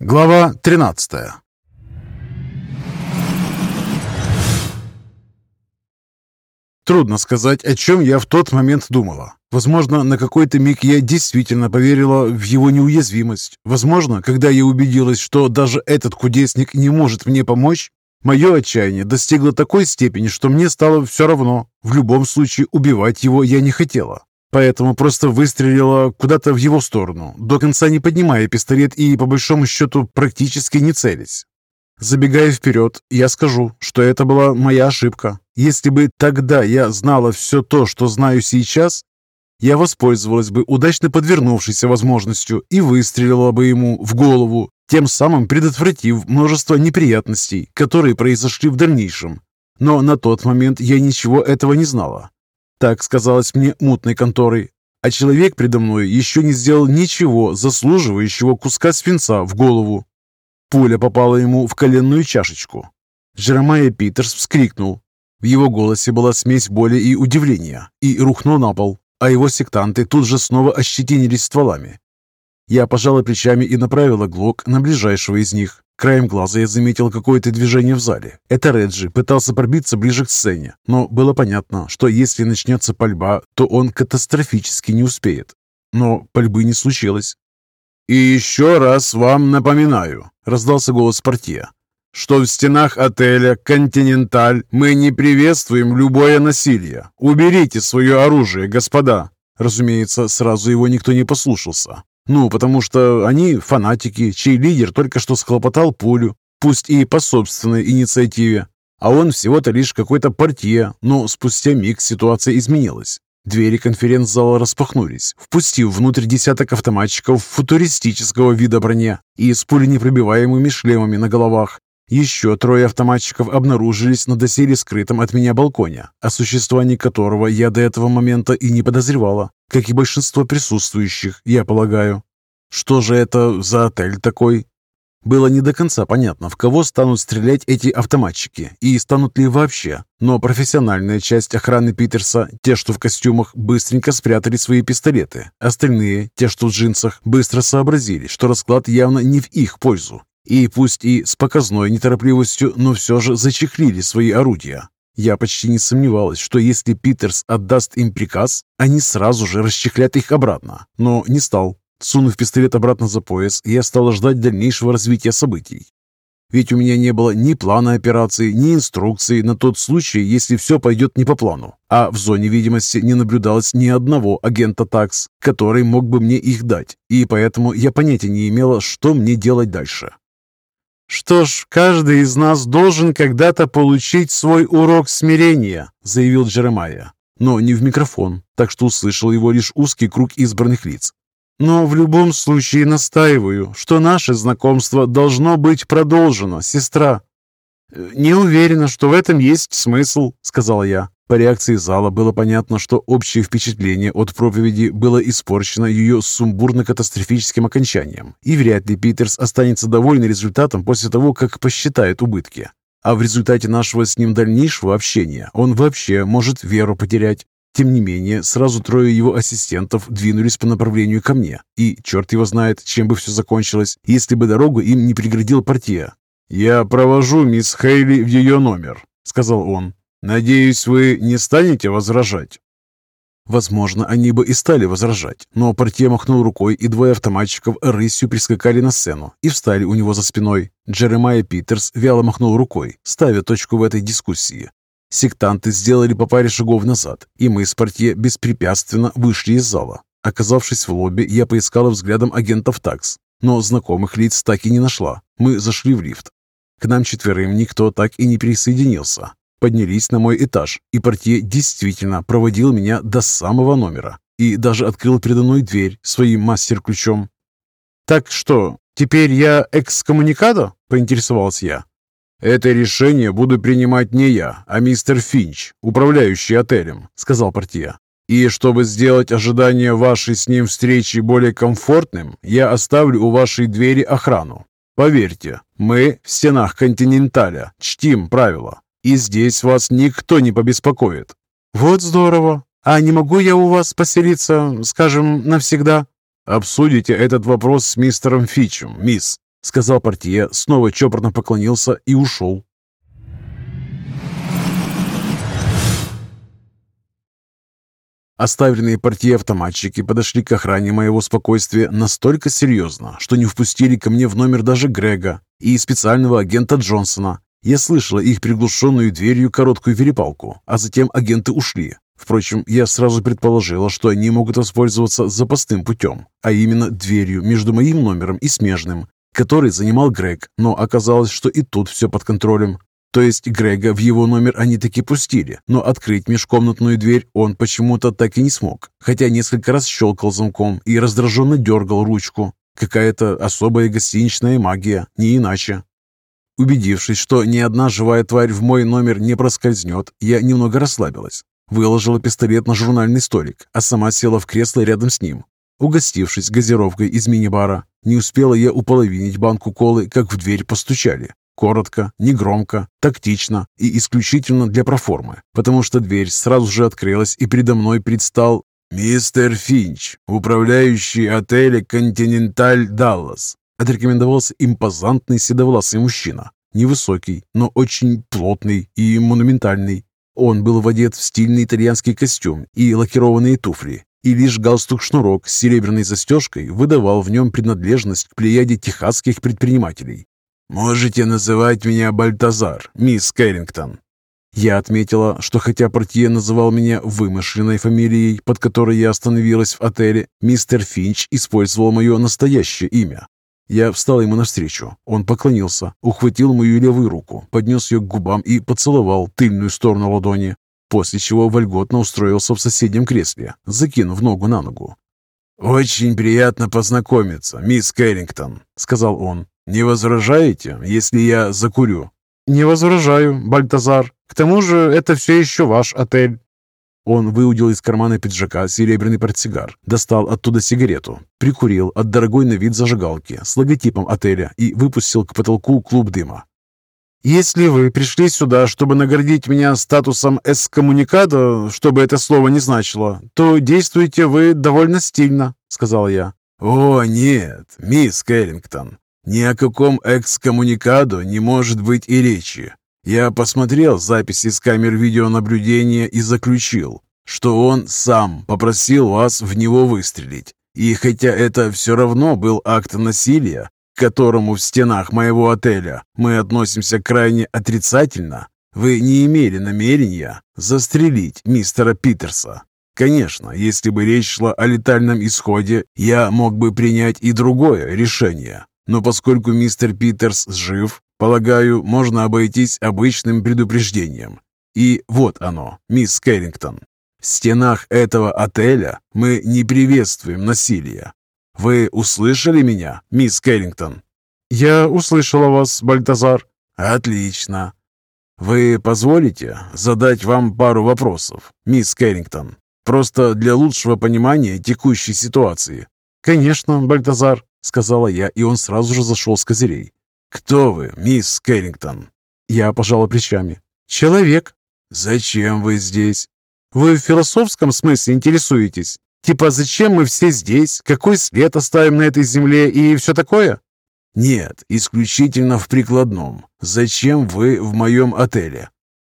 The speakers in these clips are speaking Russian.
Глава 13 Трудно сказать, о чем я в тот момент думала. Возможно, на какой-то миг я действительно поверила в его неуязвимость. Возможно, когда я убедилась, что даже этот кудесник не может мне помочь, мое отчаяние достигло такой степени, что мне стало все равно. В любом случае, убивать его я не хотела. Поэтому просто выстрелила куда-то в его сторону, до конца не поднимая пистолет и, по большому счету, практически не целясь. Забегая вперед, я скажу, что это была моя ошибка. Если бы тогда я знала все то, что знаю сейчас, я воспользовалась бы удачно подвернувшейся возможностью и выстрелила бы ему в голову, тем самым предотвратив множество неприятностей, которые произошли в дальнейшем. Но на тот момент я ничего этого не знала. Так сказалось мне мутной конторой. А человек предо мной еще не сделал ничего заслуживающего куска свинца в голову. Пуля попала ему в коленную чашечку. Джеремайя Питерс вскрикнул. В его голосе была смесь боли и удивления, и рухнул на пол, а его сектанты тут же снова ощетинились стволами. Я пожала плечами и направила глок на ближайшего из них. Краем глаза я заметил какое-то движение в зале. Это Реджи пытался пробиться ближе к сцене, но было понятно, что если начнется пальба, то он катастрофически не успеет. Но пальбы не случилось. «И еще раз вам напоминаю», — раздался голос портье, «что в стенах отеля «Континенталь» мы не приветствуем любое насилие. Уберите свое оружие, господа». Разумеется, сразу его никто не послушался. Ну, потому что они фанатики, чей лидер только что схлопотал пулю, пусть и по собственной инициативе. А он всего-то лишь какой-то портье, но спустя миг ситуация изменилась. Двери конференц-зала распахнулись, впустив внутрь десяток автоматчиков футуристического вида броне и с пуленепробиваемыми шлемами на головах. Еще трое автоматчиков обнаружились на доселе скрытом от меня балконе, о существовании которого я до этого момента и не подозревала, как и большинство присутствующих, я полагаю. Что же это за отель такой? Было не до конца понятно, в кого станут стрелять эти автоматчики и станут ли вообще, но профессиональная часть охраны Питерса, те, что в костюмах, быстренько спрятали свои пистолеты. Остальные, те, что в джинсах, быстро сообразили, что расклад явно не в их пользу и пусть и с показной неторопливостью, но все же зачехлили свои орудия. Я почти не сомневалась, что если Питерс отдаст им приказ, они сразу же расчехлят их обратно, но не стал. Сунув пистолет обратно за пояс, я стала ждать дальнейшего развития событий. Ведь у меня не было ни плана операции, ни инструкции на тот случай, если все пойдет не по плану. А в зоне видимости не наблюдалось ни одного агента ТАКС, который мог бы мне их дать, и поэтому я понятия не имела, что мне делать дальше. «Что ж, каждый из нас должен когда-то получить свой урок смирения», заявил Джеремайя, но не в микрофон, так что услышал его лишь узкий круг избранных лиц. «Но в любом случае настаиваю, что наше знакомство должно быть продолжено, сестра». «Не уверена, что в этом есть смысл», — сказала я. По реакции зала было понятно, что общее впечатление от проповеди было испорчено ее сумбурно-катастрофическим окончанием, и вряд ли Питерс останется доволен результатом после того, как посчитает убытки. А в результате нашего с ним дальнейшего общения он вообще может веру потерять. Тем не менее, сразу трое его ассистентов двинулись по направлению ко мне, и черт его знает, чем бы все закончилось, если бы дорогу им не преградил портье. «Я провожу мисс Хейли в ее номер», — сказал он. «Надеюсь, вы не станете возражать?» Возможно, они бы и стали возражать, но портье махнул рукой, и двое автоматчиков рысью прискакали на сцену и встали у него за спиной. Джеремайя Питерс вяло махнул рукой, ставя точку в этой дискуссии. Сектанты сделали по паре шагов назад, и мы с портье беспрепятственно вышли из зала. Оказавшись в лобби, я поискала взглядом агентов ТАКС, но знакомых лиц так и не нашла. Мы зашли в лифт. К нам четверым никто так и не присоединился поднялись на мой этаж, и портье действительно проводил меня до самого номера и даже открыл передо мной дверь своим мастер-ключом. «Так что, теперь я экскоммуникадо?» – поинтересовался я. «Это решение буду принимать не я, а мистер Финч, управляющий отелем», – сказал портье. «И чтобы сделать ожидание вашей с ним встречи более комфортным, я оставлю у вашей двери охрану. Поверьте, мы в стенах Континенталя чтим правила, и здесь вас никто не побеспокоит». «Вот здорово. А не могу я у вас поселиться, скажем, навсегда?» «Обсудите этот вопрос с мистером Фичем, мисс», сказал портье, снова чопорно поклонился и ушел. Оставленные портье автоматчики подошли к охране моего спокойствия настолько серьезно, что не впустили ко мне в номер даже Грега и специального агента Джонсона. Я слышала их приглушенную дверью короткую перепалку, а затем агенты ушли. Впрочем, я сразу предположила, что они могут воспользоваться запасным путем, а именно дверью между моим номером и смежным, который занимал Грег, но оказалось, что и тут все под контролем. То есть Грега в его номер они таки пустили, но открыть межкомнатную дверь он почему-то так и не смог, хотя несколько раз щелкал замком и раздраженно дергал ручку. Какая-то особая гостиничная магия, не иначе. Убедившись, что ни одна живая тварь в мой номер не проскользнет, я немного расслабилась. Выложила пистолет на журнальный столик, а сама села в кресло рядом с ним. Угостившись газировкой из мини-бара, не успела я уполовинить банку колы, как в дверь постучали. Коротко, негромко, тактично и исключительно для проформы, потому что дверь сразу же открылась, и передо мной предстал «Мистер Финч, управляющий отеля «Континенталь Даллас», отрекомендовался импозантный седовласый мужчина. Невысокий, но очень плотный и монументальный. Он был одет в стильный итальянский костюм и лакированные туфли, и лишь галстук-шнурок с серебряной застежкой выдавал в нем принадлежность к плеяде техасских предпринимателей. «Можете называть меня Бальтазар, мисс Кэррингтон». Я отметила, что хотя портье называл меня вымышленной фамилией, под которой я остановилась в отеле, мистер Финч использовал мое настоящее имя. Я встал ему навстречу. Он поклонился, ухватил мою левую руку, поднес ее к губам и поцеловал тыльную сторону ладони, после чего вольготно устроился в соседнем кресле, закинув ногу на ногу. «Очень приятно познакомиться, мисс Кэррингтон», — сказал он. «Не возражаете, если я закурю?» «Не возражаю, Бальтазар. К тому же это все еще ваш отель». Он выудил из кармана пиджака серебряный портсигар, достал оттуда сигарету, прикурил от дорогой на вид зажигалки с логотипом отеля и выпустил к потолку клуб дыма. «Если вы пришли сюда, чтобы наградить меня статусом эскоммуникадо, чтобы это слово не значило, то действуете вы довольно стильно», — сказал я. «О, нет, мисс Кэррингтон, ни о каком экскоммуникадо не может быть и речи. Я посмотрел записи с камер видеонаблюдения и заключил, что он сам попросил вас в него выстрелить. И хотя это все равно был акт насилия, к которому в стенах моего отеля мы относимся крайне отрицательно, вы не имели намерения застрелить мистера Питерса. Конечно, если бы речь шла о летальном исходе, я мог бы принять и другое решение. Но поскольку мистер Питерс жив, полагаю, можно обойтись обычным предупреждением. И вот оно, мисс Кэррингтон. В стенах этого отеля мы не приветствуем насилие. Вы услышали меня, мисс Кэррингтон? Я услышала вас, Бальтазар. Отлично. Вы позволите задать вам пару вопросов, мисс Кэррингтон? Просто для лучшего понимания текущей ситуации. Конечно, Бальтазар сказала я, и он сразу же зашел с козырей. «Кто вы, мисс Кэррингтон?» Я пожала плечами. «Человек». «Зачем вы здесь?» «Вы в философском смысле интересуетесь? Типа, зачем мы все здесь? Какой след оставим на этой земле и все такое?» «Нет, исключительно в прикладном. Зачем вы в моем отеле?»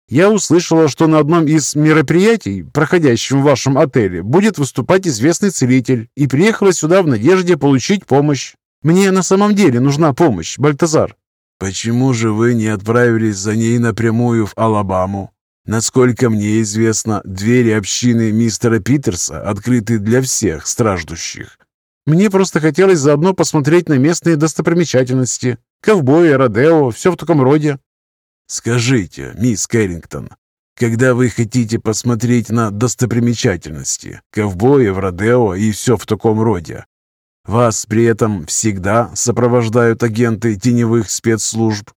Я услышала, что на одном из мероприятий, проходящем в вашем отеле, будет выступать известный целитель, и приехала сюда в надежде получить помощь. Мне на самом деле нужна помощь, Бальтазар». «Почему же вы не отправились за ней напрямую в Алабаму? Насколько мне известно, двери общины мистера Питерса открыты для всех страждущих». «Мне просто хотелось заодно посмотреть на местные достопримечательности. Ковбои, Родео, все в таком роде. «Скажите, мисс Кэррингтон, когда вы хотите посмотреть на достопримечательности, ковбои в Родео и все в таком роде, вас при этом всегда сопровождают агенты теневых спецслужб?»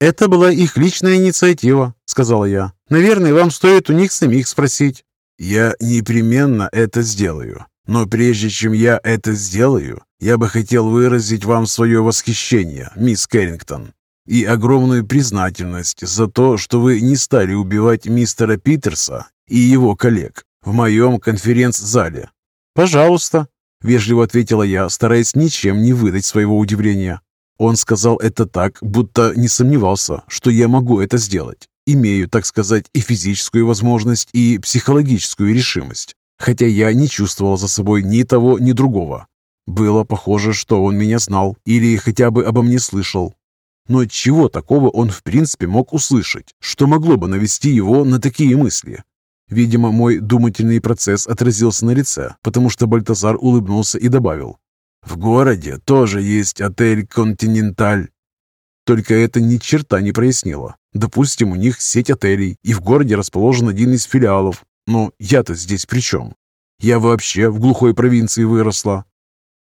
«Это была их личная инициатива», — сказала я. «Наверное, вам стоит у них самих спросить». «Я непременно это сделаю. Но прежде чем я это сделаю, я бы хотел выразить вам свое восхищение, мисс Кэррингтон и огромную признательность за то, что вы не стали убивать мистера Питерса и его коллег в моем конференц-зале». «Пожалуйста», — вежливо ответила я, стараясь ничем не выдать своего удивления. Он сказал это так, будто не сомневался, что я могу это сделать. Имею, так сказать, и физическую возможность, и психологическую решимость. Хотя я не чувствовал за собой ни того, ни другого. Было похоже, что он меня знал или хотя бы обо мне слышал. Но чего такого он в принципе мог услышать, что могло бы навести его на такие мысли? Видимо, мой думательный процесс отразился на лице, потому что Бальтазар улыбнулся и добавил. «В городе тоже есть отель «Континенталь». Только это ни черта не прояснило. Допустим, у них сеть отелей, и в городе расположен один из филиалов. Но я-то здесь при чем? Я вообще в глухой провинции выросла.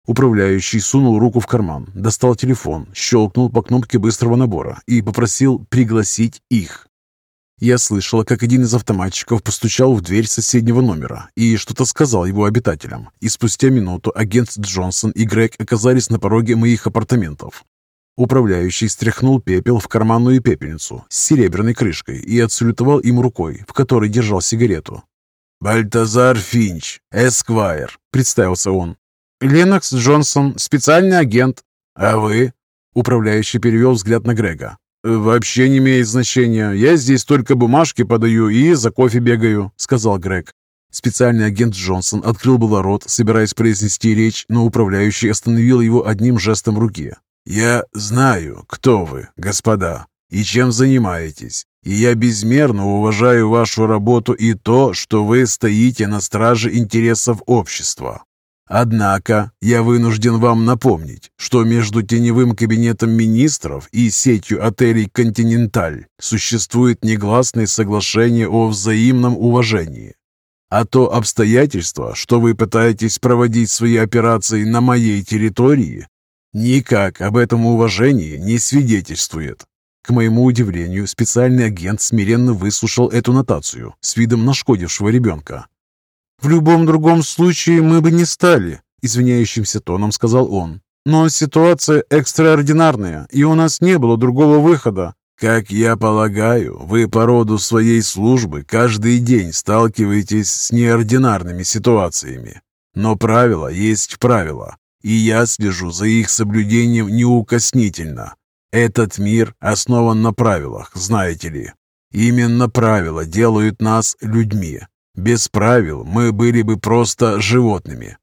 Управляющий сунул руку в карман, достал телефон, щелкнул по кнопке быстрого набора и попросил пригласить их. Я слышала, как один из автоматчиков постучал в дверь соседнего номера и что-то сказал его обитателям. И спустя минуту агент Джонсон и Грег оказались на пороге моих апартаментов. Управляющий стряхнул пепел в карманную пепельницу с серебряной крышкой и отсалютовал им рукой, в которой держал сигарету. «Бальтазар Финч, Эсквайр», — представился он. «Ленокс Джонсон, специальный агент». «А вы?» — управляющий перевел взгляд на Грега. «Вообще не имеет значения. Я здесь только бумажки подаю и за кофе бегаю», — сказал Грег. Специальный агент Джонсон открыл было рот, собираясь произнести речь, но управляющий остановил его одним жестом руки. «Я знаю, кто вы, господа, и чем занимаетесь, и я безмерно уважаю вашу работу и то, что вы стоите на страже интересов общества. Однако я вынужден вам напомнить, что между теневым кабинетом министров и сетью отелей «Континенталь» существует негласное соглашение о взаимном уважении. А то обстоятельство, что вы пытаетесь проводить свои операции на моей территории, никак об этом уважении не свидетельствует. К моему удивлению, специальный агент смиренно выслушал эту нотацию с видом нашкодившего ребенка. «В любом другом случае мы бы не стали», — извиняющимся тоном сказал он. «Но ситуация экстраординарная, и у нас не было другого выхода. Как я полагаю, вы по роду своей службы каждый день сталкиваетесь с неординарными ситуациями. Но правило есть правило, и я слежу за их соблюдением неукоснительно. Этот мир основан на правилах, знаете ли. Именно правила делают нас людьми. Без правил мы были бы просто животными.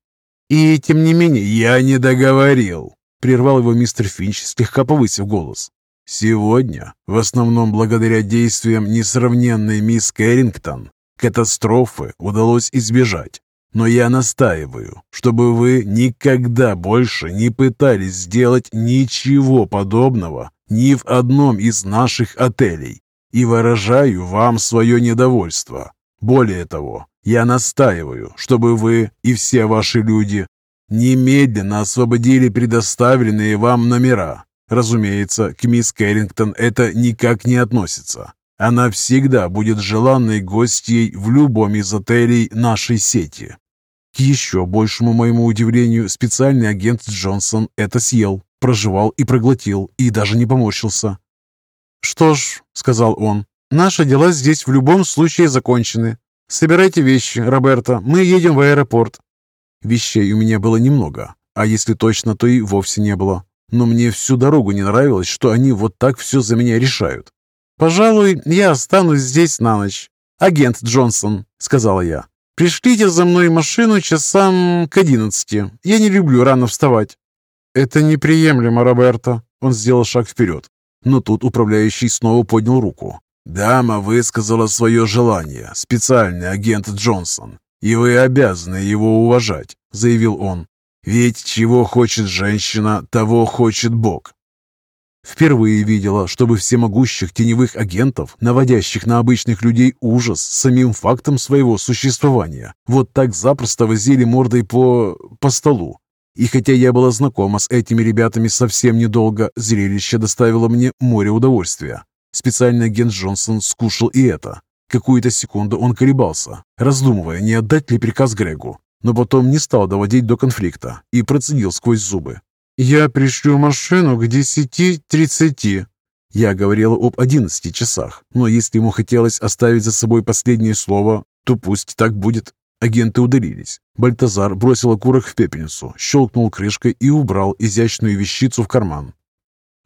И тем не менее я не договорил, прервал его мистер Финч, слегка повысив голос. Сегодня, в основном благодаря действиям несравненной мисс Кэррингтон, катастрофы удалось избежать. Но я настаиваю, чтобы вы никогда больше не пытались сделать ничего подобного ни в одном из наших отелей. И выражаю вам свое недовольство. Более того, я настаиваю, чтобы вы и все ваши люди немедленно освободили предоставленные вам номера. Разумеется, к мисс Кэррингтон это никак не относится. Она всегда будет желанной гостьей в любом из отелей нашей сети. К еще большему моему удивлению, специальный агент Джонсон это съел, проживал и проглотил, и даже не поморщился. «Что ж», — сказал он, — «наши дела здесь в любом случае закончены. Собирайте вещи, Роберто, мы едем в аэропорт». Вещей у меня было немного, а если точно, то и вовсе не было. Но мне всю дорогу не нравилось, что они вот так все за меня решают. «Пожалуй, я останусь здесь на ночь. Агент Джонсон», — сказала я. Пришлите за мной машину часам к одиннадцати. Я не люблю рано вставать». «Это неприемлемо, Роберто». Он сделал шаг вперед. Но тут управляющий снова поднял руку. «Дама высказала свое желание, специальный агент Джонсон, и вы обязаны его уважать», — заявил он. «Ведь чего хочет женщина, того хочет Бог. Впервые видела, чтобы всемогущих теневых агентов, наводящих на обычных людей ужас самим фактом своего существования, вот так запросто возили мордой по... по столу. И хотя я была знакома с этими ребятами совсем недолго, зрелище доставило мне море удовольствия. Специальный агент Джонсон скушал и это. Какую-то секунду он колебался, раздумывая, не отдать ли приказ Грегу, но потом не стал доводить до конфликта и процедил сквозь зубы. «Я пришлю машину к десяти тридцати». Я говорила об одиннадцати часах, но если ему хотелось оставить за собой последнее слово, то пусть так будет. Агенты удалились. Бальтазар бросил окурок в пепельницу, щелкнул крышкой и убрал изящную вещицу в карман.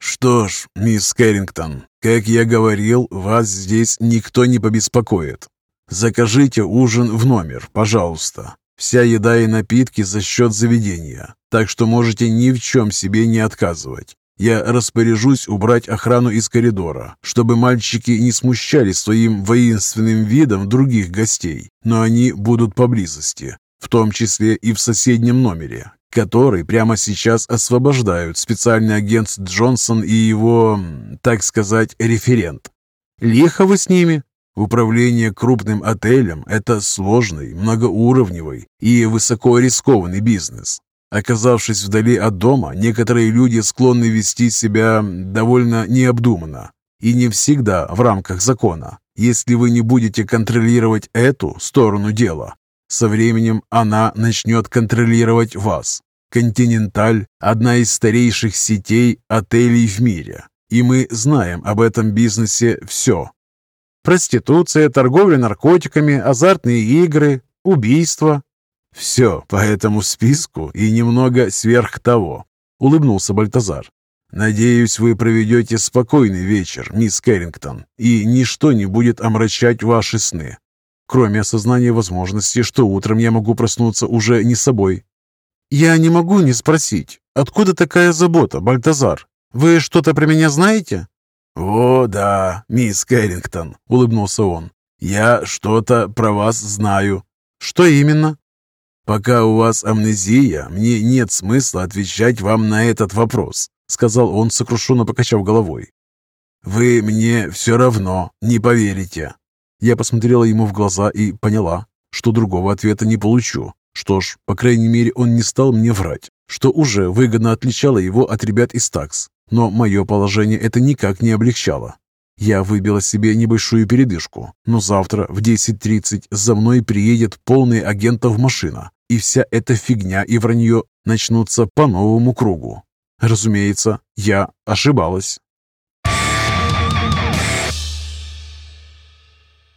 «Что ж, мисс Кэррингтон, как я говорил, вас здесь никто не побеспокоит. Закажите ужин в номер, пожалуйста. Вся еда и напитки за счет заведения, так что можете ни в чем себе не отказывать. Я распоряжусь убрать охрану из коридора, чтобы мальчики не смущали своим воинственным видом других гостей, но они будут поблизости, в том числе и в соседнем номере, который прямо сейчас освобождают специальный агент Джонсон и его, так сказать, референт. Лихо вы с ними. Управление крупным отелем – это сложный, многоуровневый и высоко рискованный бизнес. Оказавшись вдали от дома, некоторые люди склонны вести себя довольно необдуманно и не всегда в рамках закона. Если вы не будете контролировать эту сторону дела, со временем она начнет контролировать вас. «Континенталь» – одна из старейших сетей отелей в мире, и мы знаем об этом бизнесе все. Проституция, торговля наркотиками, азартные игры, убийства. «Все по этому списку и немного сверх того», — улыбнулся Бальтазар. «Надеюсь, вы проведете спокойный вечер, мисс Кэррингтон, и ничто не будет омрачать ваши сны кроме осознания возможности, что утром я могу проснуться уже не собой. «Я не могу не спросить, откуда такая забота, Бальтазар? Вы что-то про меня знаете?» «О, да, мисс Кэррингтон», — улыбнулся он. «Я что-то про вас знаю». «Что именно?» «Пока у вас амнезия, мне нет смысла отвечать вам на этот вопрос», — сказал он, сокрушенно покачав головой. «Вы мне все равно не поверите». Я посмотрела ему в глаза и поняла, что другого ответа не получу. Что ж, по крайней мере, он не стал мне врать, что уже выгодно отличало его от ребят из ТАКС. Но мое положение это никак не облегчало. Я выбила себе небольшую передышку, но завтра в 10.30 за мной приедет полный агентов машина, и вся эта фигня и вранье начнутся по новому кругу. Разумеется, я ошибалась.